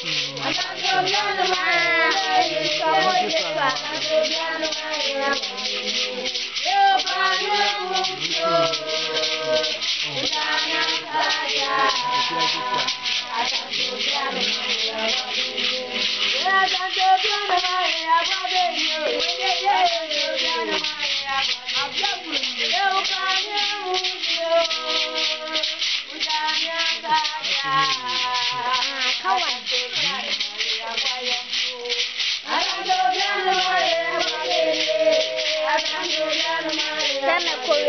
Sana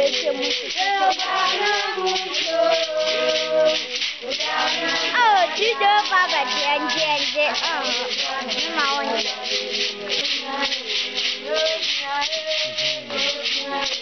koreeshe musu. Oh, jenje jenje. Oh, ni maoni. Mas,